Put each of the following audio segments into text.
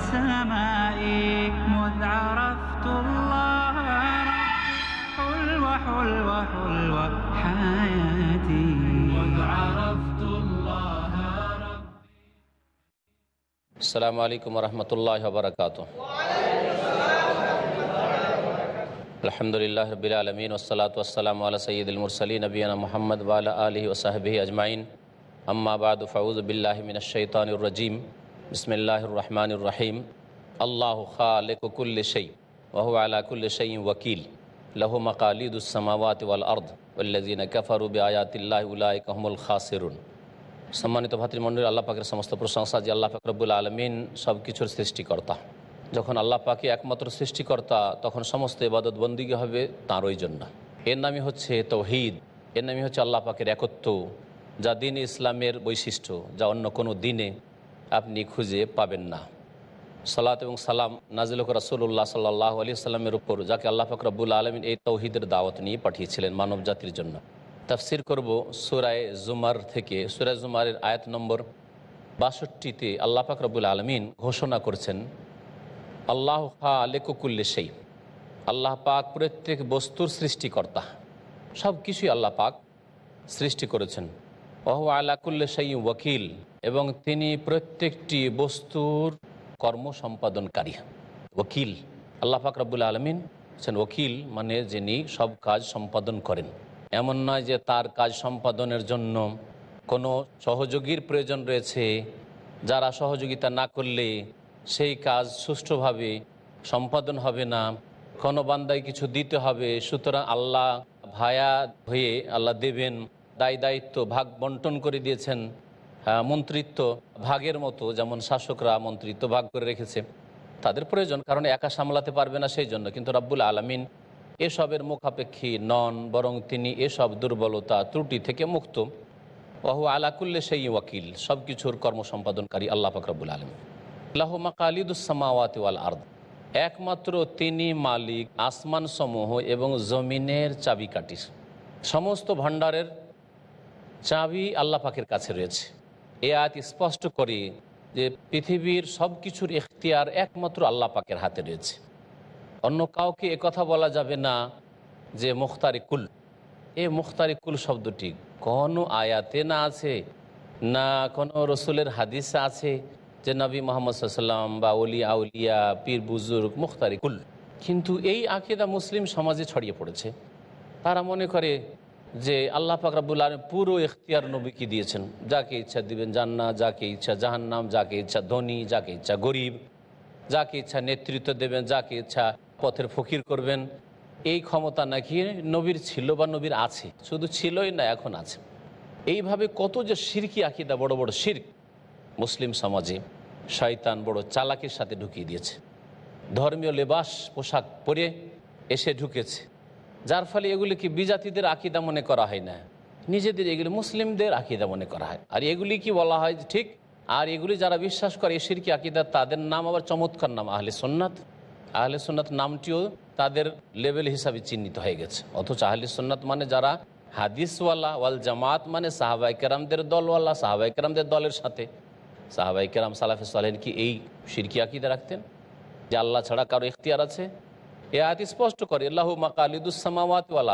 السماء مذ عرفت الله حلوة حلوة حلوة حياتي. مذ عرفت الله ربي. السلام عليكم ورحمة الله وبركاته. الحمد لله رب العالمين والصلاة والسلام على سيد المرسلين نبينا محمد وعلى آله وصحبه أجمعين. أما بعد فأعوذ بالله من الشيطان الرجيم. বিসমিল্লাহ রহমান রহিম আল্লাহ খালেকুল্লিশই ওহু আলাকুল্লিশই ওকিল লহু মকালিদুসামাওয়াত ওয়াল আর্দ উল্লাজিন কফারুবি আয়াতিল্লাহ উল্লাহ কহমুল খাসিরুন সম্মানিত ভাতৃমণ্ডলী, আল্লাহ পাকের সমস্ত প্রশংসা যে আল্লাহ পাক রব্বুল আলমিন সব কিছুর সৃষ্টিকর্তা। যখন আল্লাহ পাকে একমাত্র সৃষ্টিকর্তা, তখন সমস্ত ইবাদত বন্দিগি হবে তাঁরই জন্য। এর নামই হচ্ছে তৌহিদ। এর নামই হচ্ছে আল্লাহ পাকের একত্ব, যা দিন ইসলামের বৈশিষ্ট্য, যা অন্য কোনো দিনে আপনি খুঁজে পাবেন না। সালাত এবং সালাম নাজিল রাসুল্লাহ সাল্লাহ আলি সাল্লামের উপর, যাকে আল্লাহ পাক রব্বুল আলমিন এই তৌহিদের দাওয়াত নিয়ে পাঠিয়েছিলেন মানব জাতির জন্য। তাফসির করব সুরায় জুমার থেকে। সুরায় জুমারের আয়াত নম্বর বাষট্টিতে আল্লাহ পাক রব্বুল আলমিন ঘোষণা করছেন, আল্লাহ হা আলেকুকুল্লে সেই আল্লাহ পাক প্রত্যেক বস্তুর সৃষ্টিকর্তা। সব কিছুই আল্লাহ পাক সৃষ্টি করেছেন। ওহ আলাকুল্লে সেই ওয়াকিল, এবং তিনি প্রত্যেকটি বস্তুর কর্ম সম্পাদনকারী। ওকিল আল্লাহ পাক রব্বুল আলমিন হচ্ছেন ওকিল মানে যিনি সব কাজ সম্পাদন করেন। এমন নয় যে তার কাজ সম্পাদনের জন্য কোনো সহযোগীর প্রয়োজন রয়েছে। যারা সহযোগিতা না করলে সেই কাজ সুষ্ঠুভাবে সম্পাদন হবে না। কোনো বান্দায় কিছু দিতে হবে, সুতরাং আল্লাহ ভায়া হয়ে আল্লাহ দেবেন। দায় দায়িত্ব, ভাগ বন্টন করে দিয়েছেন মন্ত্রিত্ব ভাগের মতো, যেমন শাসকরা মন্ত্রিত্ব ভাগ করে রেখেছে। তাদের প্রয়োজন, কারণ একা সামলাতে পারবে না সেই জন্য। কিন্তু রাব্বুল আলমিন এসবের মুখাপেক্ষী নন, বরং তিনি এসব দুর্বলতা ত্রুটি থেকে মুক্ত। ওহু আলাকুল্লে সেই ওয়াকিল সব কিছুর কর্মসম্পাদনকারী আল্লাহ ফকরাবুল আলম লাহুমা কালিদুসামাওয়াত ওয়াল আর্দ, একমাত্র তিনি মালিক আসমান সমূহ এবং জমিনের চাবিকাঠির সমস্ত ভাণ্ডারের চাবি আল্লাহ পাকের কাছে রয়েছে। এ আয়াত স্পষ্ট করে যে পৃথিবীর সব কিছুর এখতিয়ার একমাত্র আল্লাহ পাকের হাতে রয়েছে। অন্য কাউকে কথা বলা যাবে না যে মুখতারি কুল। এ মুখতারি কুল শব্দটি কোনো আয়াতে না আছে, না কোনো রসুলের হাদিসে আছে যে নবী মোহাম্মদ সাল্লাম বা অলি আউলিয়া, পীর, বুজুর্গ, মুখতারি কুল। কিন্তু এই আকিদা মুসলিম সমাজে ছড়িয়ে পড়েছে। তারা মনে করে যে আল্লাহ ফাকরাবুল আলম পুরো এখতিয়ার নবীকে দিয়েছেন। যাকে ইচ্ছা দিবেন জান্না যাকে ইচ্ছা জাহান্নাম, যাকে ইচ্ছা ধনী, যাকে ইচ্ছা গরিব, যাকে ইচ্ছা নেতৃত্ব দেবেন, যাকে ইচ্ছা পথের ফকির করবেন। এই ক্ষমতা নাকি নবীর ছিল বা নবীর আছে, শুধু ছিলই না, এখন আছে। এইভাবে কত যে সিরকি আকিদা, বড় বড় শির্ক মুসলিম সমাজে শয়তান বড় চালাকের সাথে ঢুকিয়ে দিয়েছে। ধর্মীয় লেবাস, পোশাক পরে এসে ঢুকেছে। যার ফলে এগুলিকে বিজাতিদের আকিদা মনে করা হয় না। নিজেদের এগুলি মুসলিমদের আকিদা মনে করা হয়। আর এগুলি কি বলা হয় ঠিক? আর এগুলি যারা বিশ্বাস করে এ সিরকি আকিদা, তাদের নাম আবার চমৎকার নাম, আহলে সোননাথ আহলে সোননাথ নামটিও তাদের লেভেল হিসাবে চিহ্নিত হয়ে গেছে। অথচ আহলে সোননাথ মানে যারা হাদিসওয়ালা ওয়াল জামাত মানে সাহাবাই কেরামদের দলওয়ালা সাহাবাই কেরামদের দলের সাথে। সাহাবাই কেরাম সালাফে সালেন কি এই সিরকি আকিদা রাখতেন? যে আল্লাহ ছাড়া কারও ইখতিয়ার আছে? এ স্পষ্ট করে আল্লাহ মাকালিদুসামাওয়াত ওয়াল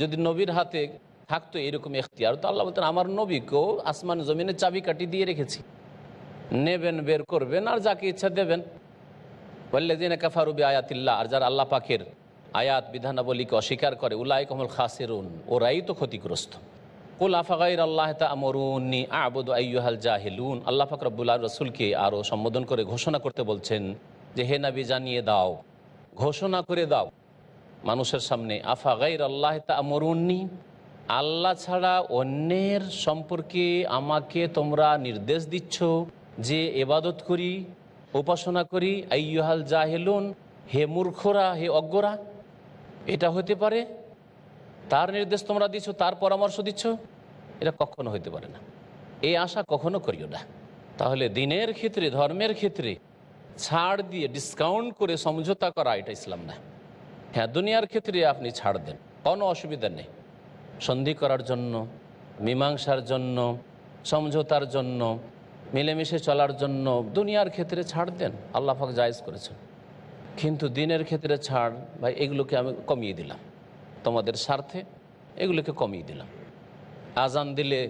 যদি নবীর হাতে থাকতো এরকম এখতিয়ার, তো আল্লাহ বলতেন, আমার নবীকেও আসমান জমিনে চাবি কাটি দিয়ে রেখেছি। নেবেন, বের করবেন, আর যাকে ইচ্ছা দেবেন। বললে দিন কাফারুবি আয়াতিল্লাহ আর যারা আল্লাহ পাকের আয়াত, বিধানাবলীকে অস্বীকার করে উল্লাহ কমল খাসেরুন, ওরাই তো ক্ষতিগ্রস্ত। কুল আফাগাইর আল্লাহ আমরুন্নি আবুদ আইয়ুহাল জাহিলুন। আল্লাহ ফাকরবুল্লাহ রসুলকে আরও সম্বোধন করে ঘোষণা করতে বলছেন যে, হে নাবি, জানিয়ে দাও ঘোষণা করে দাও। মানুষের সামনে, আফা গাইর আল্লাহ আমরুন্নি আল্লাহ ছাড়া অন্যের সম্পর্কে আমাকে তোমরা নির্দেশ দিচ্ছ যে এবাদত করি, উপাসনা করি। আইয়ুহাল জাহেলুন, হে মূর্খরা, হে অজ্ঞরা, এটা হতে পারে? তার নির্দেশ তোমরা দিচ্ছ, তার পরামর্শ দিচ্ছ? এটা কখনো হতে পারে না। এই আশা কখনো করিও না। তাহলে দিনের ক্ষেত্রে, ধর্মের ক্ষেত্রে ছাড় দিয়ে ডিসকাউন্ট করে সমঝোতা করা, এটা ইসলাম না। হ্যাঁ দুনিয়ার ক্ষেত্রে আপনি ছাড় দেন, কোনো অসুবিধা নেই। সন্ধি করার জন্য, মীমাংসার জন্য, সমঝোতার জন্য, মিলেমিশে চলার জন্য দুনিয়ার ক্ষেত্রে ছাড় দেন, আল্লাহ পাক জায়েজ করেছেন। কিন্তু দিনের ক্ষেত্রে ছাড়, ভাই, এগুলোকে আমি কমিয়ে দিলাম। তোমাদের স্বার্থে এগুলোকে কমিয়ে দিলাম। আজান দিলে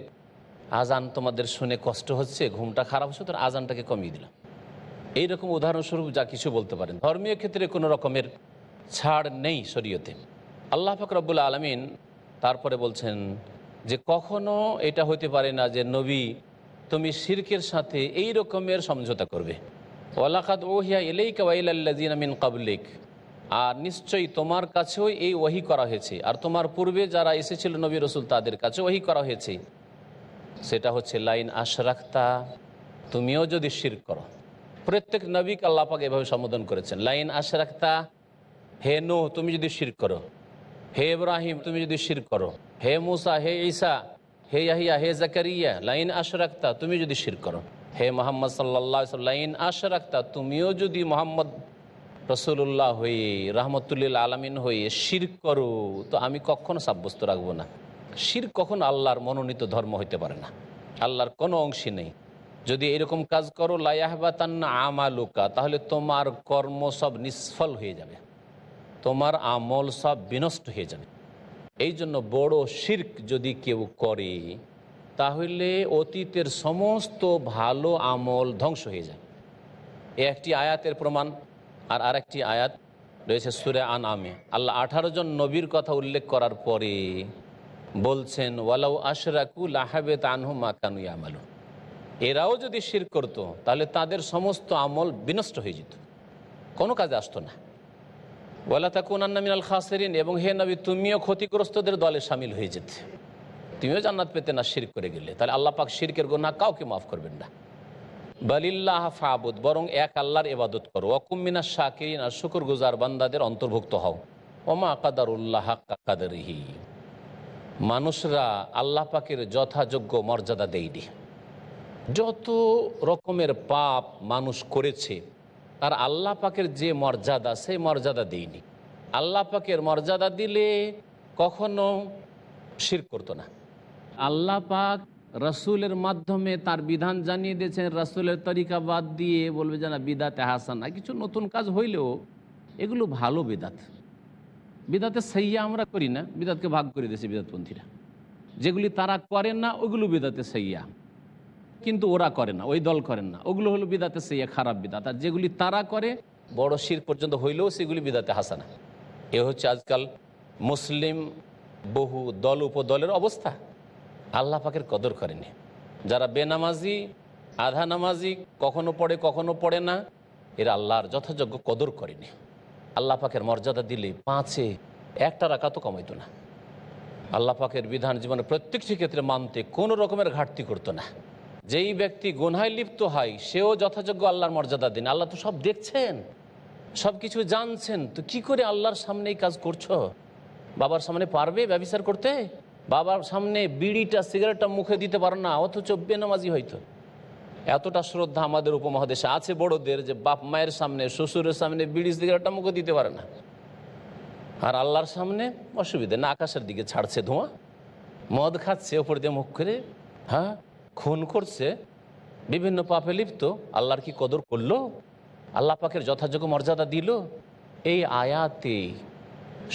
আজান তোমাদের শুনে কষ্ট হচ্ছে, ঘুমটা খারাপ হচ্ছে তোর আজানটাকে কমিয়ে দিলাম। এইরকম উদাহরণস্বরূপ যা কিছু বলতে পারেন। ধর্মীয় ক্ষেত্রে কোনো রকমের ছাড় নেই শরীয়তে। আল্লাহ ফকরবুল আলমিন তারপরে বলছেন যে, কখনো এটা হতে পারে না যে, নবী তুমি শির্কের সাথে এই রকমের সমঝোতা করবে। ওয়ালাকাত ওহিয়া এলেইকা ওয়াইলাল্লাজিন মিন কাবলিক আর নিশ্চয়ই তোমার কাছেও এই ওহি করা হয়েছে। আর তোমার পূর্বে যারা এসেছিল নবী রসুল, তাদের কাছে ওহি করা হয়েছে। সেটা হচ্ছে, লাইন আশরাক্তা তুমিও যদি শির করো। প্রত্যেক নবীকে আল্লাপাক এভাবে সম্বোধন করেছেন। লাইন আশরাক্তা, হে নো তুমি যদি শির করো। হে ইব্রাহিম, তুমি যদি শির করো। হে মুসা, হে ঈসা, হে ইয়াহিয়া, হে জাকারিয়া, লাইন আশরাক্তা, তুমি যদি শির করো। হে মোহাম্মদ সাল্লাহ লাইন আশরাক্তা, তুমিও যদি মোহাম্মদ রসুল্লাহ হয়ে, রহমতুল্লিল আলমিন হয়ে শির করো, তো আমি কখনো সাব্যস্ত রাখব না। শির কখন আল্লাহর মনোনীত ধর্ম হইতে পারে না। আল্লাহর কোনো অংশী নেই। যদি এরকম কাজ করো লায়াহবা তান্না আমালুকা, তাহলে তোমার কর্ম সব নিষ্ফল হয়ে যাবে। তোমার আমল সব বিনষ্ট হয়ে যাবে। এই জন্য বড় শির্ক যদি কেউ করে, তাহলে অতীতের সমস্ত ভালো আমল ধ্বংস হয়ে যায়। এ একটি আয়াতের প্রমাণ, আর আরেকটি আয়াত রয়েছে সুরে আন আমে আল্লাহ আঠারো জন নবীর কথা উল্লেখ করার পরে বলছেন, ওয়ালাউ আশরাকুল আহাবে তানহু মাকানু আমালু এরাও যদি শির করত, তাহলে তাদের সমস্ত আমল বিনষ্ট হয়ে যেত। কোনো কাজে আসতো না। ওয়ালা তাকুনান্না মিনাল খাসেরিন, এবং হে নবী, তুমিও ক্ষতিগ্রস্তদের দলে সামিল হয়ে যেতে। তুমিও জান্নাত পেতে না শির করে গেলে, তাহলে আল্লাহ পাক শিরকের গোনা কাউকে মাফ করবেন না। বালিল্লাহ ফাবুদ, বরং এক আল্লাহর এবাদত করো। অকুমিনা শাকিরিন, আর শুকুর গুজার বান্দাদের অন্তর্ভুক্ত হও। ওমা কাদারুল্লাহ কাদারিহি। মানুষরা আল্লাহ পাকের যথাযোগ্য মর্যাদা দেয়নি। যত রকমের পাপ মানুষ করেছে, তার আল্লাহ পাকের যে মর্যাদা, সেই মর্যাদা দেয়নি। আল্লাহ পাকের মর্যাদা দিলে কখনো শির করতো না। আল্লাহ পাক রসুলের মাধ্যমে তার বিধান জানিয়ে দিয়েছেন, রসুলের তরিকা বাদ দিয়ে বলবে যে না, বিদাতে হাসানা। কিছু নতুন কাজ হইলেও এগুলো ভালো বিদাত। বিদাতে সাইয়া আমরা করি না, বিদাতকে ভাগ করে দিয়েছে বিদাতপন্থীরা। যেগুলি তারা করেন না, ওগুলো বিদাতে সাইয়া কিন্তু ওরা করে না, ওই দল করেন না। ওগুলো হলো বিদাতে সাইয়া খারাপ বিদাত। আর যেগুলি তারা করে, বড় শির পর্যন্ত হইলেও সেগুলি বিদাতে হাসানা। এ হচ্ছে আজকাল মুসলিম বহু দল, উপদলের অবস্থা। আল্লাহ পাকের কদর করেনি যারা বেনামাজি, আধা নামাজি, কখনো পড়ে কখনো পড়ে না, এরা আল্লাহর যথাযোগ্য কদর করেনি আল্লাহ পাকের মর্যাদা দিলে পাঁচে, একটা রাখা তো কমাইতো না। আল্লাহ পাকের বিধান জীবনে প্রত্যেকটি ক্ষেত্রে মানতে কোনো রকমের ঘাটতি করতো না। যেই ব্যক্তি গুনহায় লিপ্ত হয়, সেও যথাযোগ্য আল্লাহর মর্যাদা দিন। আল্লাহ তো সব দেখছেন, সব কিছু জানছেন। তো কি করে আল্লাহর সামনে এই কাজ করছ? বাবার সামনে পারবে ব্যবচার করতে? বাবার সামনে বিড়িটা, সিগারেটটা মুখে দিতে পারে না, অথচ বেনামাজি হয়তো এতটা শ্রদ্ধা আমাদের উপমহাদেশে আছে বড়দের যে বাপ মায়ের সামনে, শ্বশুরের সামনে বিড়ি, সিগারেটটা মুখে দিতে পারে না। আর আল্লাহর সামনে অসুবিধা না, আকাশের দিকে ছাড়ছে ধোঁয়া, মদ খাচ্ছে, ওপর দিয়ে মুখ করে হ্যাঁ? খুন করছে, বিভিন্ন পাপে লিপ্ত, আল্লাহর কি কদর করল? আল্লাহ পাকের যথাযোগ্য মর্যাদা দিল। এই আয়াতে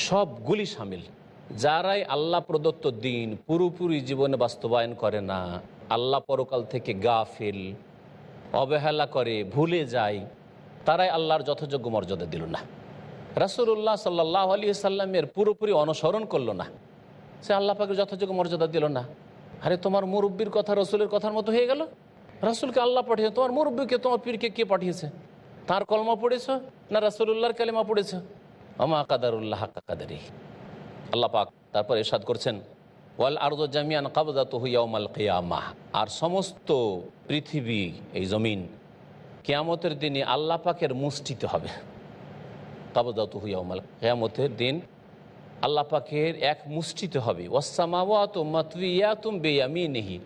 সবগুলি সামিল। যারাই আল্লাহ প্রদত্ত দিন পুরোপুরি জীবনে বাস্তবায়ন করে না, আল্লাহ পরকাল থেকে গাফিল, অবহেলা করে, ভুলে যায়, তারাই আল্লাহর যথাযোগ্য মর্যাদা দিল না। রাসুল্লাহ সাল্লাহ আলী সাল্লামের পুরোপুরি অনুসরণ করল না। সে আল্লাহ পাকে যথাযোগ্য মর্যাদা দিল না। আরে তোমার মুরব্বীর কথা রসুলের কথার মতো হয়ে গেল? রাসুলকে আল্লাহ পাঠিয়েছে। তোমার মুরব্বীকে, তোমার পীরকে কে পাঠিয়েছে? তার কলমা পড়েছ না রাসুল্লাহর কালিমা পড়েছ? আমা কাদারুল্লাহ কাদারি আল্লাহ পাক তারপর এরশাদ করছেন, ওয়াল আর্দ জামিয়ান কাবদাত হুইয়াউমাল কেয়ামাহ আর সমস্ত পৃথিবী, এই জমিন কেয়ামতের দিনে আল্লাহ পাকের মুষ্টিতে হবে। কাবদাত হুইয়াউমাল কেয়ামতের দিন আল্লাহ পাকের এক মুষ্টিতে হবে। ওয়াসামাওয়াত মাতবিয়াতুম বেয়ামিনিহি।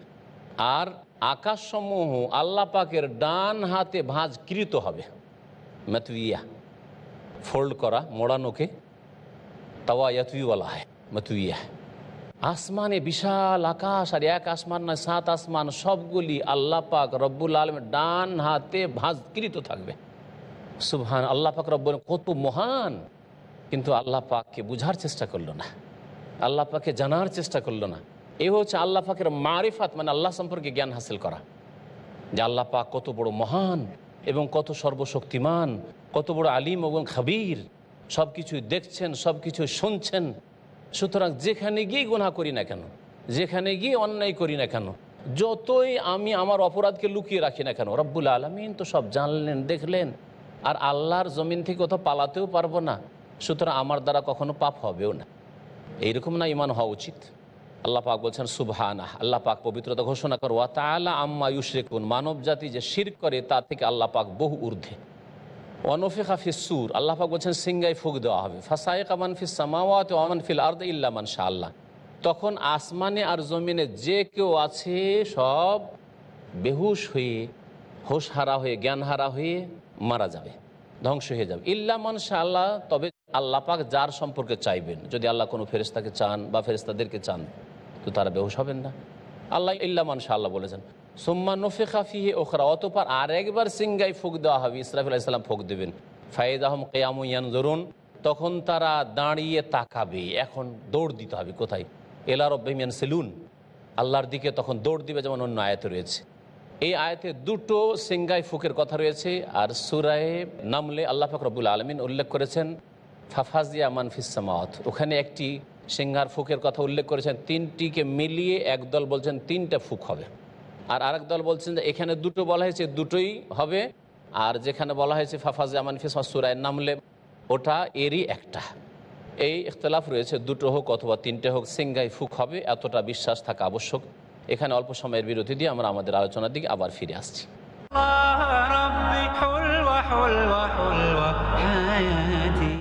আর আকাশসমূহ আল্লাহ পাকের ডান হাতে ভাঁজকৃত হবে। মাতবিয়া ফোল্ড করা, মোড়ানোকে। তাওয়া ইয়াতুই বলা হয় মাতুইয়া আসমানে বিশাল আকাশ, আর এক আসমান নয়, সাত আসমান, সবগুলি আল্লাহ পাক রব্বুল আলমের ডান হাতে ভাঁজকৃত থাকবে। সুবহান, আল্লাহ পাক রব্বুল কত মহান। কিন্তু আল্লাহ পাককে বুঝার চেষ্টা করল না। আল্লাহ পাককে জানার চেষ্টা করল না। এ হচ্ছে আল্লাহ পাকের মারিফাত মানে আল্লাহ সম্পর্কে জ্ঞান হাসিল করা। যে আল্লাহ পাক কত বড় মহান এবং কত সর্বশক্তিমান, কত বড় আলিম এবং খাবির। সব কিছুই দেখছেন সব কিছু শুনছেন। সুতরাং যেখানে গিয়ে গুণা করি না কেন, যেখানে গিয়ে অন্যায় করি না কেন, যতই আমি আমার অপরাধকে লুকিয়ে রাখি না কেন, রব্বুল আলমিন তো সব জানলেন, দেখলেন। আর আল্লাহর জমিন থেকে কোথাও পালাতেও পারব না। সুতরাং আমার দ্বারা কখনো পাপ হবেও না। এইরকম না ইমান হওয়া উচিত। আল্লাহ পাক বলছেন সুবহানা আল্লাহ পাক পবিত্রতা ঘোষণা করো তাআলা আম্মা ইউশরিকুন। মানব জাতি যে শির করে, তা থেকে আল্লাহ পাক বহু ঊর্ধ্বে। অনফে খাফিস সুর। আল্লাহ পাক বলছেন সিঙ্গাই ফুক দেওয়া হবে। ফাসায়ে কামান ফিস সামাওয়াত আমান ফিল আর্দ ইল্লা মান আল্লাহ তখন আসমানে আর জমিনে যে কেউ আছে, সব বেহুশ হয়ে হোশ হারা হয়ে জ্ঞান হারা হয়ে মারা যাবে, ধ্বংস হয়ে যাবে। ইল্লা মান আল্লাহ তবে আল্লাহ পাক যার সম্পর্কে চাইবেন, যদি আল্লাহ কোনো ফেরেস্তাকে চান বা ফেরেস্তাদেরকে চান, তো তারা বেহুশ হবেন না। আল্লাহ ইল্লা মান আল্লাহ বলেছেন, সোম্মা নফে খাফিহে ওখরা অতপর আরেকবার সিঙ্গাই ফুক দেওয়া হবে, ইসরাফিল ইসলাম ফুক দেবেন। ফায়েদ আহম কেয়ামুয়ান ধরুন তখন তারা দাঁড়িয়ে তাকাবে, এখন দৌড় দিতে হবে, কোথায়? এলার অব্বাহিমিয়ান সেলুন আল্লাহর দিকে তখন দৌড় দিবে, যেমন অন্য আয়তে রয়েছে। এই আয়তে দুটো সিঙ্গাই ফুকের কথা রয়েছে, আর সুরায়ে নামলে আল্লাহ ফাকরবুল আলমিন উল্লেখ করেছেন ফাফাজিয়া মানফিসামাওয়াত ওখানে একটি সিঙ্গার ফুকের কথা উল্লেখ করেছেন তিনটিকে মিলিয়ে একদল বলছেন তিনটা ফুক হবে আর আরেক দল বলছেন যে এখানে দুটো বলা হয়েছে দুটোই হবে আর যেখানে বলা হয়েছে ফাফাজে আমান ফিসমা সুরায় নামলে ওটা এরই একটা এই ইখতলাফ রয়েছে দুটো হোক অথবা তিনটে হোক সিঙ্গাই ফুক হবে এতটা বিশ্বাস থাকা আবশ্যক এখানে অল্প সময়ের বিরতি দিয়ে আমরা আমাদের আলোচনার দিকে আবার ফিরে আসছি ربي حلوة حلوة حلوة حياتي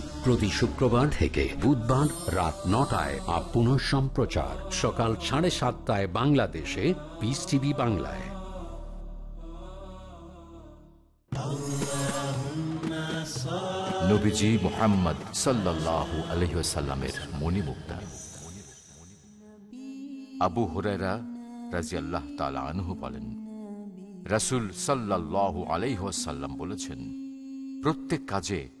প্রতি শুক্রবার থেকে বুধবার রাত নটায় আর পুনঃ সম্প্রচার। সকাল সাড়ে সাতটায় বাংলাদেশে পিস টিভি বাংলায়। নবীজি মোহাম্মদ আবু তালা বলেন বলেছেন, প্রত্যেক কাজে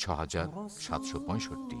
ছ হাজার সাতশো পঁয়ষট্টি।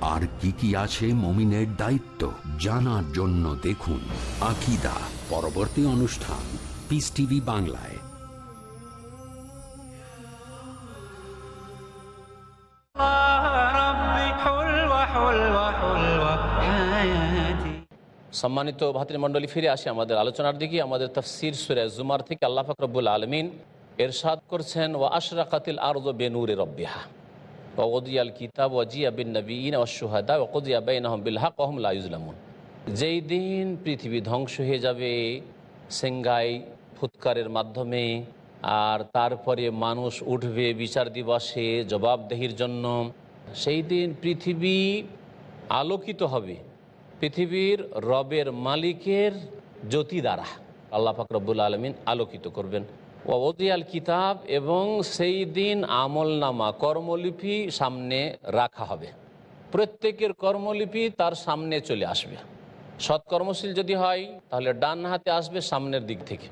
আর কি কি আছে মমিনের দায়িত্ব জানার জন্য দেখুন আকিদা, পরবর্তী অনুষ্ঠান পিস টিভি বাংলায়। সম্মানিত ভাতৃমণ্ডলী, ফিরে আসে আমাদের আলোচনার দিকে। আমাদের তফসির সুরে জুমার থেকে আল্লাহ ফকরবুল আলমিন এরশাদ করছেন ও আশরা কাতিল আরজ বেনুরে রব্বিহা। ওদিয়াল কিতাব ওয়াজিয়া বিন নবীন ওয়াসুহাদা ওকদিয়া বেন বিল হক ওহম লাইজলামুন যেই দিন পৃথিবী ধ্বংস হয়ে যাবে, সেঙ্গাই ফুৎকারের মাধ্যমে, আর তারপরে মানুষ উঠবে বিচার দিবসে জবাবদেহির জন্য, সেই দিন পৃথিবী আলোকিত হবে। পৃথিবীর রবের মালিকের জ্যোতি দ্বারা আল্লাহ ফাকরবুল আলমিন আলোকিত করবেন। ওদিয়াল কিতাব এবং সেই দিন আমল নামা কর্মলিপি সামনে রাখা হবে। প্রত্যেকের কর্মলিপি তার সামনে চলে আসবে। সৎকর্মশীল যদি হয়, তাহলে ডান হাতে আসবে সামনের দিক থেকে।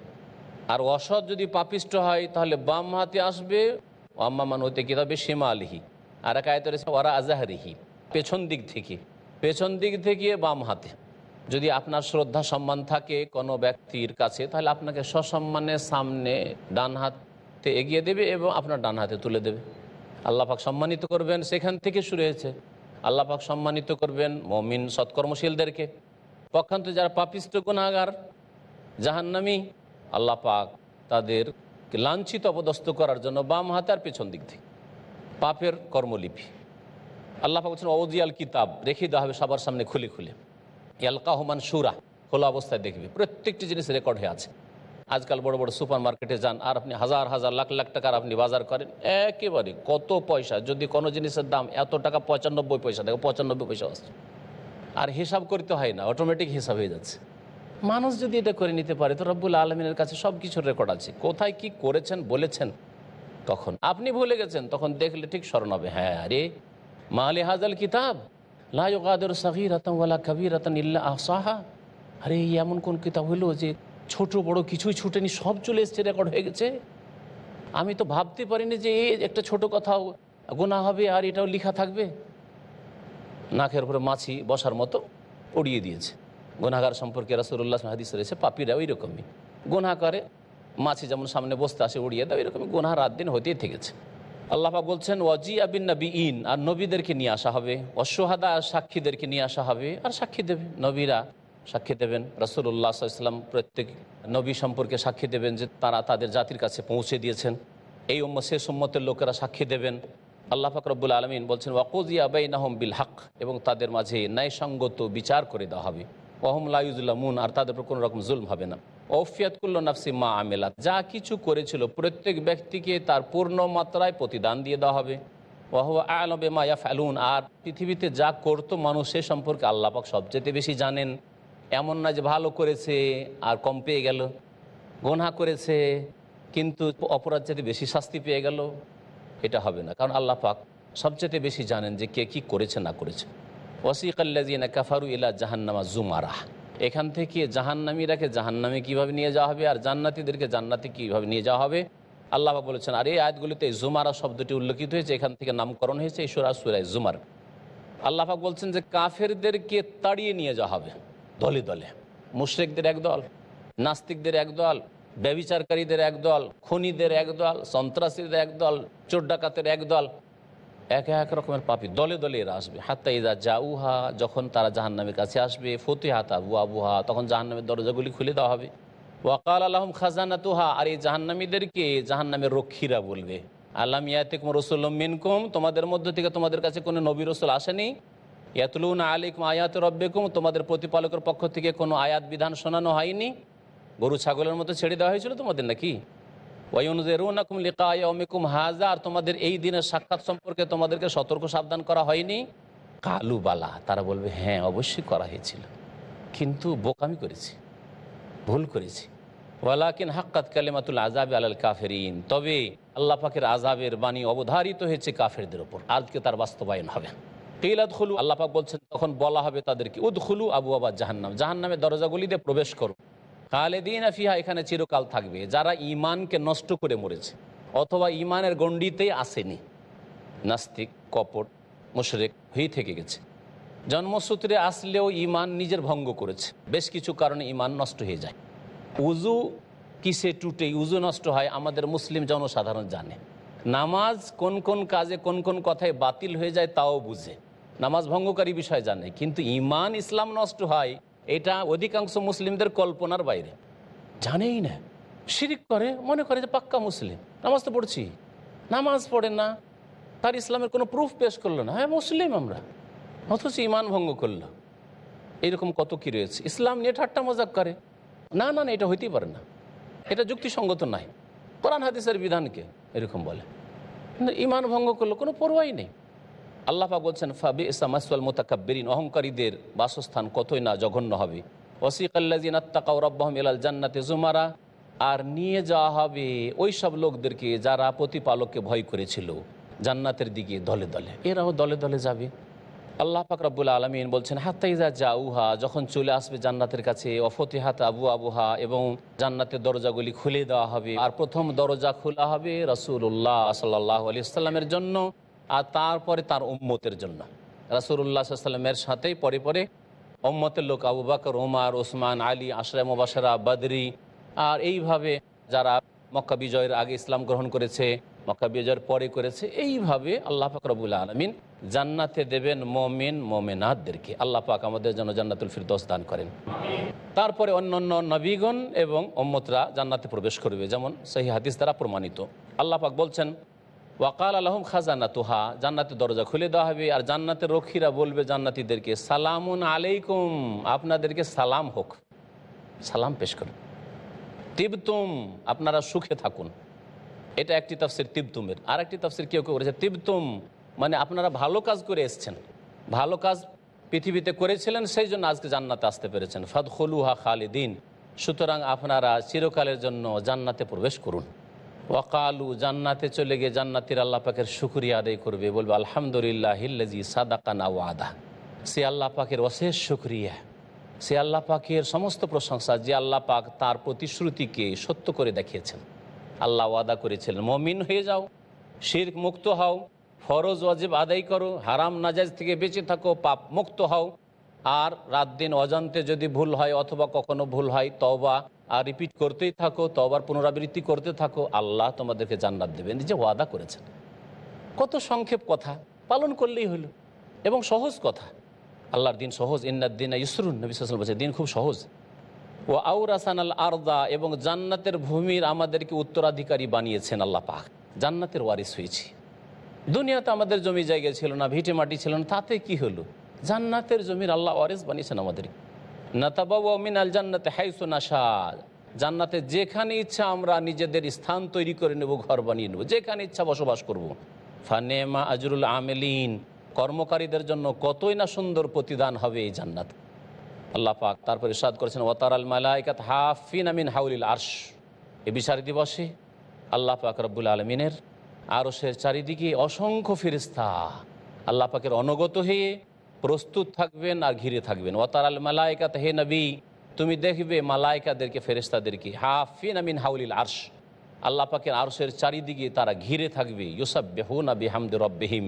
আর অসৎ যদি পাপিষ্ট হয়, তাহলে বাম হাতে আসবে। আম্মামান হতে কিতাবে সীমা আলিহি আর এক আয়ত রয়েছে ওরা আজাহারিহি, পেছন দিক থেকে। পেছন দিক থেকে বাম হাতে। যদি আপনার শ্রদ্ধা সম্মান থাকে কোনো ব্যক্তির কাছে, তাহলে আপনাকে সসম্মানের সামনে ডান হাতে এগিয়ে দেবে এবং আপনার ডান হাতে তুলে দেবে। আল্লাহ পাক সম্মানিত করবেন, সেখান থেকে শুরু হয়েছে। আল্লাহ পাক সম্মানিত করবেন মমিন সৎকর্মশীলদেরকে। পক্ষান্ত যারা পাপিষ্ট গুণাগার জাহান্নামি, আল্লাহ পাক তাদের লাঞ্ছিত, অপদস্থ করার জন্য বাম হাতে আর পেছন দিক থেকে। পাপের কর্মলিপি। আল্লাহ পাক বলছেন অজিয়াল কিতাব, রেখে দেওয়া হবে সবার সামনে খুলে খুলে। ইয়ালকাহমান সুরা খোলা অবস্থায় দেখবে। প্রত্যেকটি জিনিস রেকর্ড হয়ে আছে। আজকাল বড় বড় সুপার মার্কেটে যান, আর আপনি হাজার হাজার, লাখ লাখ টাকার আপনি বাজার করেন, একেবারে কত পয়সা? যদি কোনো জিনিসের দাম এত টাকা, পঁচানব্বই পয়সা দেখো, পঁচানব্বই পয়সা আসছে। আর হিসাব করতে হয় না অটোমেটিক হিসাব হয়ে যাচ্ছে। মানুষ যদি এটা করে নিতে পারে, তো রব্বুল আলমিনের কাছে সব কিছুর রেকর্ড আছে। কোথায় কি করেছেন, বলেছেন? তখন আপনি ভুলে গেছেন, তখন দেখলে ঠিক স্মরণ হবে। হ্যাঁ আরে, মালে হাজাল কিতাব? ওয়ালা আসাহা আরে এমন কোন কিতাব হইল যে ছোট, বড় কিছুই ছুটেনি, সব চলে এসছে রেকর্ড হয়ে গেছে? আমি তো ভাবতে পারিনি যে এই একটা ছোট কথাও গোনা হবে আর এটাও লেখা থাকবে। নাকের উপরে মাছি বসার মতো উড়িয়ে দিয়েছে। গুনাগার সম্পর্কে রাসুল্লাহ হাদিস রয়েছে পাপিরা ওই রকমই। গুনা করে মাছি যেমন সামনে বসতে আসে, উড়িয়ে দেয়, ওই রকমই গুনা রাত দিন হতেই থেকেছে। আল্লাহাক বলছেন ওয়াজি আবিন নবী ইন আর নবীদেরকে নিয়ে আসা হবে। অসহাদা সাক্ষীদেরকে নিয়ে আসা হবে। আর সাক্ষী দেবে। নবীরা সাক্ষী দেবেন। রসুল্লাহ ইসলাম প্রত্যেক নবী সম্পর্কে সাক্ষী দেবেন যে তারা তাদের জাতির কাছে পৌঁছে দিয়েছেন। এই উম্ম শেষ উম্মতের লোকেরা সাক্ষী দেবেন। আল্লাহ ফাকরবুল আলমিন বলছেন ওয়াকুজিয়া বেইনাহম বিল হক এবং তাদের মাঝে ন্যায়সঙ্গত বিচার করে দেওয়া হবে। ওহম লাইজুল্লাহ মুন আর তাদের উপর কোনো রকম জুলম হবে না। ওফিয়াতকুল্ল নাফসি মা আমেলাত। যা কিছু করেছিল প্রত্যেক ব্যক্তিকে তার পূর্ণ মাত্রায় প্রতিদান দিয়ে দেওয়া হবে। ওয়াহ আলবে মায়া আর পৃথিবীতে যা করতো মানুষ সে সম্পর্কে আল্লাপাক সবচেয়ে বেশি জানেন। এমন না যে ভালো করেছে আর কম পেয়ে গেল গোনা করেছে, কিন্তু অপরাধ যাতে বেশি শাস্তি পেয়ে গেল, এটা হবে না। কারণ আল্লাহ পাক সবচেয়ে বেশি জানেন যে কে কি করেছে, না করেছে। ওসিকাল্লাজিনা কাফারু ইলা জাহান্নামা জুমারা এখান থেকে জাহান্নামীরাকে জাহান্নামে কীভাবে নিয়ে যাওয়া হবে আর জান্নাতিদেরকে জান্নাতে কীভাবে নিয়ে যাওয়া হবে? আল্লাহ বলেছেন, আর এই আয়াতগুলিতে জুমারা শব্দটি উল্লেখিত হয়েছে, এখান থেকে নামকরণ হয়েছে, এই সুরা সুরায় জুমার। আল্লাহাক বলছেন যে, কাফেরদেরকে তাড়িয়ে নিয়ে যাওয়া হবে, দলে দলে। মুশ্রেকদের একদল নাস্তিকদের একদল ব্যবিচারকারীদের একদল খনিদের একদল সন্ত্রাসীদের একদল চোর ডাকাতের একদল এক এক রকমের পাপি, দলে দলে এরা আসবে। হাত্তা ইদা জাউহা, যখন তারা জাহান্নামের কাছে আসবে ফতে হাতা বুয়া বুহা তখন জাহান্নামের দরজাগুলি খুলে দেওয়া হবে। ওয়াকাল আলহম খাজানা তুহা আর এই জাহান্নামীদেরকে জাহান্নামের রক্ষীরা বলবে আল্লাহ ইয়াতিকুম রসুল্লম মিনকুম, তোমাদের মধ্য থেকে তোমাদের কাছে কোনো নবী রসুল আসেনি? ইয়াতলুন আলিকুম আয়াত রব্বেকুম, তোমাদের প্রতিপালকের পক্ষ থেকে কোনো আয়াত বিধান শোনানো হয়নি? গরু, ছাগলের মতো ছেড়ে দেওয়া হয়েছিল তোমাদের নাকি? হাজা আর তোমাদের এই দিনের সাক্ষাৎ সম্পর্কে তোমাদেরকে সতর্ক সাবধান করা হয়নি? কালু বালা, তারা বলবে হ্যাঁ অবশ্যই করা হয়েছিল। কিন্তু বোকামি করেছি, ভুল করেছি। ওয়ালাকিন হাক্কাত কালিমাতুল আজাব আলাল কাফেরিন। তবে আল্লাহ পাকের আজাবের বাণী অবধারিত হয়েছে কাফেরদের ওপর। আজকে তার বাস্তবায়ন হবে। কিলাদ খুলু আল্লাপাক বলছেন, তখন বলা হবে তাদেরকে উদ খুলু আবু আবা জাহান্নাম। জাহান্নামের দরজাগুলিতে প্রবেশ করো। খালেদিন আফিহা এখানে চিরকাল থাকবে। যারা ইমানকে নষ্ট করে মরেছে, অথবা ইমানের গণ্ডিতেই আসেনি, নাস্তিক, কপট, মুশরেক হয়ে থেকে গেছে। জন্মসূত্রে আসলেও ইমান নিজের ভঙ্গ করেছে। বেশ কিছু কারণে ইমান নষ্ট হয়ে যায়। উজু কিসে টুটে উজু নষ্ট হয়, আমাদের মুসলিম জনসাধারণ জানে। নামাজ কোন কোন কাজে, কোন কোন কথায় বাতিল হয়ে যায় তাও বুঝে। নামাজ ভঙ্গকারী বিষয় জানে, কিন্তু ইমান ইসলাম নষ্ট হয় এটা অধিকাংশ মুসলিমদের কল্পনার বাইরে। জানেই না। শিরিক করে, মনে করে যে পাক্কা মুসলিম। নামাজ তো পড়ছি। নামাজ পড়ে না। তার ইসলামের কোনো প্রুফ পেশ করল না। হ্যাঁ মুসলিম আমরা। অথচ ইমান ভঙ্গ করল। এরকম কত কি রয়েছে? ইসলাম নিয়ে ঠাট্টা মজাক করে। না না না, এটা হইতেই পারে না। এটা যুক্তিসঙ্গত নাই। কোরআন হাদিসের বিধানকে এরকম বলে। ইমান ভঙ্গ করল, কোনো পরোয়াই নেই। আল্লাহ বলছেন ফাবি ইসলামাসুয়াল মোতাকাব্বিরিন অহংকারীদের বাসস্থান কতই না জঘন্য হবে। ওসিকাল্লাজিন আত্তাকাউ রব্বাহম ইলাল জান্নাতে জুমারা আর নিয়ে যাওয়া হবে ওই সব লোকদেরকে যারা প্রতিপালককে ভয় করেছিল, জান্নাতের দিকে দলে দলে। এরাও দলে দলে যাবে। আল্লাহ পাক রব্বুল আলমিন বলছেন হাত্তাইজা জাউহা যখন চলে আসবে জান্নাতের কাছে অফতে হাত আবু আবুহা এবং জান্নাতের দরজাগুলি খুলে দেওয়া হবে। আর প্রথম দরজা খোলা হবে রসুল্লাহ সাল্লাহ আলি সাল্লামের জন্য। আর তারপরে তার উম্মতের জন্য। রাসুল্লাহ সাল্লামের সাথেই পরে পরে উম্মতের লোক আবু বাকর ওমার ওসমান আলী আশরাম মুবাসারা বদরি আর এইভাবে যারা মক্কা বিজয়ের আগে ইসলাম গ্রহণ করেছে, মক্কা বিজয়ের পরে করেছে, এইভাবে আল্লাহ পাক রবুল আলমিন জান্নাতে দেবেন মমিন, মোমেনাতদেরকে। আল্লাহ পাক আমাদের জন্য জান্নাতুল ফিরদৌস দান করেন। তারপরে অন্য অন্য নবীগণ এবং ওম্মতরা জান্নাতে প্রবেশ করবে, যেমন সেই হাদিস দ্বারা প্রমাণিত। আল্লাহ পাক বলছেন ওয়াকাল আলহম খাজানা তুহা জান্নাতের দরজা খুলে দেওয়া হবে, আর জান্নাতের রক্ষীরা বলবে জান্নাতিদেরকে, সালামুন আলাইকুম, আপনাদেরকে সালাম হোক। সালাম পেশ করুন তিবতুম, আপনারা সুখে থাকুন। এটা একটি তাফসির তিবতুমের। আর একটি তাফসির কেউ কেউ করেছে, তিবতুম মানে আপনারা ভালো কাজ করে এসছেন। ভালো কাজ পৃথিবীতে করেছিলেন, সেই জন্য আজকে জান্নাতে আসতে পেরেছেন। ফদখলুহা খালিদিন। সুতরাং আপনারা চিরকালের জন্য জান্নাতে প্রবেশ করুন। ওয়াকালু, জান্নাতে চলে গিয়ে জান্নাতির আল্লাহ পাকের শুক্রিয়া আদায় করবে, বলবে আলহামদুলিল্লাহ হিল্লাজি সাদাকানা ওয়াদা। সে আল্লাহ পাকের অশেষ শুক্রিয়া। সে আল্লাহ পাকের সমস্ত প্রশংসা যে আল্লাহ পাক তার প্রতিশ্রুতিকে সত্য করে দেখিয়েছেন। আল্লাহ ওয়াদা করেছিলেন, মমিন হয়ে যাও শির মুক্ত হও, ফরজ ওয়াজিব আদায় করো, হারাম নাজাজ থেকে বেঁচে থাকো, পাপ মুক্ত হও। আর রাত দিন অজান্তে যদি ভুল হয় অথবা কখনো ভুল হয় তবা আর রিপিট করতেই থাকো তবার পুনরাবৃত্তি করতে থাকো, আল্লাহ তোমাদেরকে জান্নাত দেবেন যে ওয়াদা করেছেন। কত সংক্ষেপ কথা, পালন করলেই হলো। এবং সহজ কথা, আল্লাহর দিন সহজ। ইন্নাদ্দিন ইসরুন সাল বলছে দিন খুব সহজ। ও আউরাসান আল আরদা, এবং জান্নাতের ভূমির আমাদেরকে উত্তরাধিকারী বানিয়েছেন আল্লাহ পাক। জান্নাতের ওয়ারিস হয়েছি। দুনিয়াতে আমাদের জমি জায়গা ছিল না, ভিটে মাটি ছিল না, তাতে কি হলো? জান্নাতের জমির আল্লাহ ওয়ারিস বানিয়েছেন আমাদেরকে। আল জান্নাতে হাইসু যেখানে ইচ্ছা আমরা নিজেদের স্থান তৈরি করে নেব, ঘর বানিয়ে নেব। যেখানে ইচ্ছা বসবাস করব। ফানেমা আজরুল আমেলিন। কর্মকারীদের জন্য কতই না সুন্দর প্রতিদান হবে এই জান্নাত। আল্লাহ পাক তারপরে সাদ করেছেন ওয়াতার আল মালাইকাত হাফিন আমিন হাউলিল আরশ। এ বিচার দিবসে আল্লাহ পাক রব্বুল আলমিনের আরশের চারিদিকে অসংখ্য ফিরিস্তা আল্লাহ পাকের অনগত হয়ে প্রস্তুত থাকবেন আর ঘিরে থাকবেন। ওয়াতার আল মালাইকাত হে নবী, তুমি দেখবে মালাইকাদেরকে ফেরিস্তাদেরকে হাফিন আমিন হাউলিল আরশ। আল্লাহ পাকের আরশের চারিদিকে তারা ঘিরে থাকবে। ইউসাব বেহুনা বিহামদ রব্বেহিম।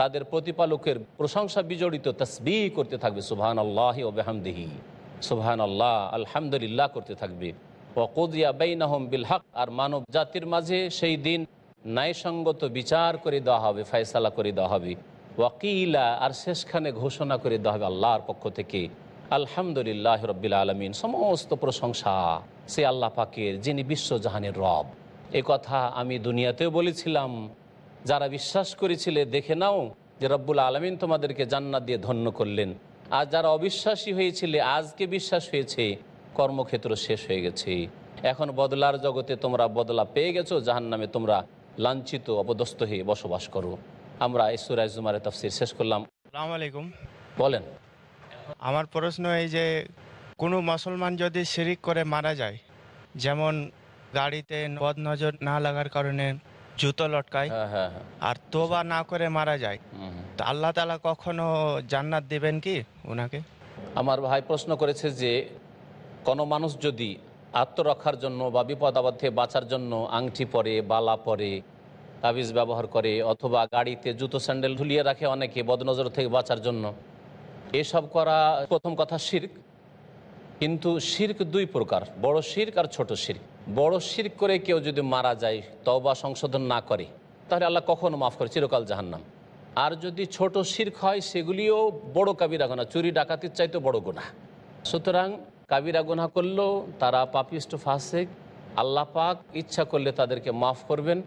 তাদের প্রতিপালকের প্রশংসা বিজড়িত তসবি করতে থাকবে সুবহান আল্লাহ ও বেহামদেহি। সুবহান আল্লাহ আলহামদুলিল্লাহ করতে থাকবে। ওকুদিয়া বেইনাহম বিল হক, আর মানব জাতির মাঝে সেই দিন ন্যায়সঙ্গত বিচার করে দেওয়া হবে, ফয়সালা করে দেওয়া হবে। ওয়াকিলা আর শেষখানে ঘোষণা করে দেওয়া হবে আল্লাহর পক্ষ থেকে, আলহামদুলিল্লাহ রব্বিল আলমিন, সমস্ত প্রশংসা সে আল্লাহ পাকের, যিনি বিশ্বজাহানের রব। এ কথা আমি দুনিয়াতেও বলেছিলাম। যারা বিশ্বাস করেছিলে, দেখে নাও যে রব্বুল আলমিন তোমাদেরকে জান্নাত দিয়ে ধন্য করলেন। আর যারা অবিশ্বাসী হয়েছিলে, আজকে বিশ্বাস হয়েছে, কর্মক্ষেত্র শেষ হয়ে গেছে। এখন বদলার জগতে তোমরা বদলা পেয়ে গেছো জাহান নামে তোমরা লাঞ্ছিত, অপদস্থ হয়ে বসবাস করো। আমরা ঈশ্বরাজ জুমারে তফসির শেষ করলাম। সালাম আলাইকুম। বলেন। আমার প্রশ্ন এই যে কোনো মুসলমান যদি শিরিক করে মারা যায় যেমন গাড়িতে বদ নজর না লাগার কারণে জুতো লটকায় হ্যাঁ হ্যাঁ হ্যাঁ। আর তোবা না করে মারা যায়। তা আল্লাহ তালা কখনো জান্নাত দেবেন কি ওনাকে আমার ভাই প্রশ্ন করেছে যে কোনো মানুষ যদি আত্মরক্ষার জন্য বা বিপদ আপদ থেকে বাঁচার জন্য আংটি পরে বালা পরে তাবিজ ব্যবহার করে অথবা গাড়িতে জুতো, স্যান্ডেল ঝুলিয়ে রাখে অনেকে বদনজর থেকে বাঁচার জন্য। এসব করা প্রথম কথা শির্ক। কিন্তু শির্ক দুই প্রকার, বড় শির্ক আর ছোট শির্ক। বড় শির্ক করে কেউ যদি মারা যায়, তওবা সংশোধন না করে, তাহলে আল্লাহ কখনো মাফ করে, চিরকাল জাহান্নাম। আর যদি ছোট শির্ক হয়, সেগুলিও বড় কাবিরা গোনা, চুরি ডাকাতির চাইতে বড় গোনা। সুতরাং কাবিরা গোনা করলেও তারা পাপিষ্ট ফাসেক, আল্লাহ পাক ইচ্ছা করলে তাদেরকে মাফ করবেন।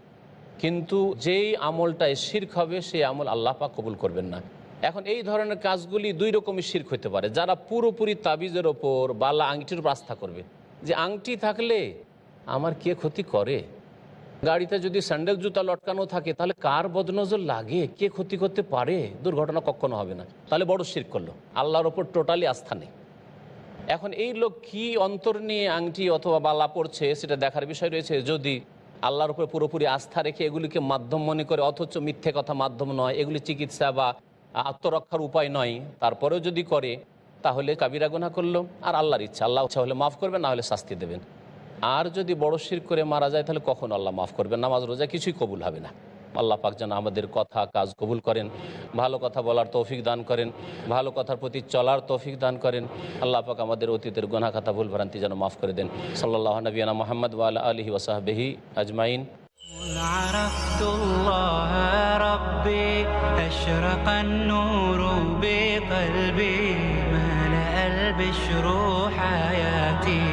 কিন্তু যেই আমলটায় শির্ক হবে, সেই আমল আল্লাহ পাক কবুল করবেন না। এখন এই ধরনের কাজগুলি দুই রকমের শির্ক হতে পারে। যারা পুরোপুরি তাবিজের ওপর বালা আংটির উপর আস্থা করবে। যে আংটি থাকলে আমার কে ক্ষতি করে? গাড়িতে যদি স্যান্ডেল, জুতা লটকানো থাকে, তাহলে কার বদনজর লাগে? কে ক্ষতি করতে পারে? দুর্ঘটনা কখনো হবে না। তাহলে বড় শির করল। আল্লাহর ওপর টোটালি আস্থা নেই। এখন এই লোক কি অন্তর নিয়ে আংটি অথবা বালা পড়ছে সেটা দেখার বিষয় রয়েছে। যদি আল্লাহর উপরে পুরোপুরি আস্থা রেখে এগুলিকে মাধ্যম মনে করে, অথচ মিথ্যে কথা মাধ্যম নয়। এগুলি চিকিৎসা বা আত্মরক্ষার উপায় নয়। তারপরেও যদি করে, তাহলে কাবিরা গোনা করল আর আল্লাহর ইচ্ছা। আল্লাহ ইচ্ছা হলে মাফ করবেন, না হলে শাস্তি দেবেন। আর যদি বড় শির করে মারা যায়, তাহলে কখন আল্লাহ মাফ করবেন নামাজ, রোজা কিছুই কবুল হবে না। আল্লাহ পাক যেন আমাদের কথা কাজ কবুল করেন ভালো কথা বলার তৌফিক দান করেন ভালো কথার প্রতি চলার তৌফিক দান করেন আল্লাহ পাক আমাদের অতীতের গোনা খাতা ভুল ভ্রান্তি যেন মাফ করে দেন সাল্লাহ নবীনা মোহাম্মদ ওয়ালা আলহি ওসাহবেহি আজমাইন عرفت الله ربي أشرق النور بقلبي ملأ البشر حياتي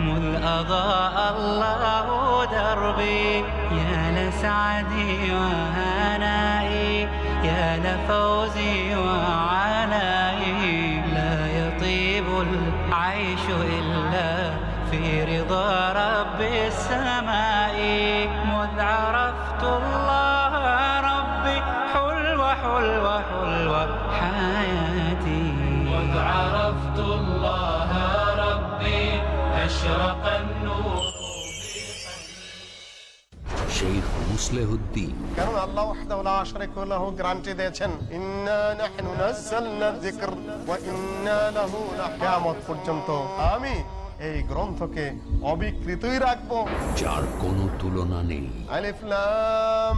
مذ أضاء الله دربي يا لسعدي وهنائي يا لفوزي وعنائي لا يطيب العيش إلا في رضا رب السماء. কারণ আল্লাহ ওয়াহদাহু লা শারীকা লাহু গ্যারান্টি দিয়েছেন ইন্না নাহনু নাযালনা যিকর ওয়া ইন্না লাহু কিয়ামত পর্যন্ত আমি এই গ্রন্থকে অবিকৃতই রাখব। যার কোনো তুলনা নেই। আলিফ লাম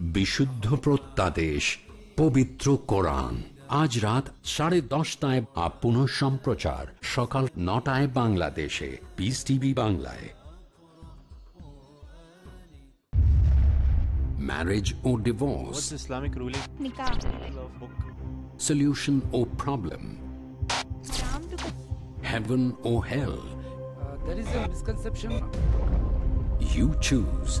বিশুদ্ধ প্রত্যাদেশ পবিত্র কোরআন আজ রাত সাড়ে দশটায় আপ পুনঃ সম্প্রচার সকাল নটায় বাংলাদেশে পিস টিভি বাংলায় marriage or divorce, Islamic ruling? solution or problem, heaven or hell. there is a misconception. You choose.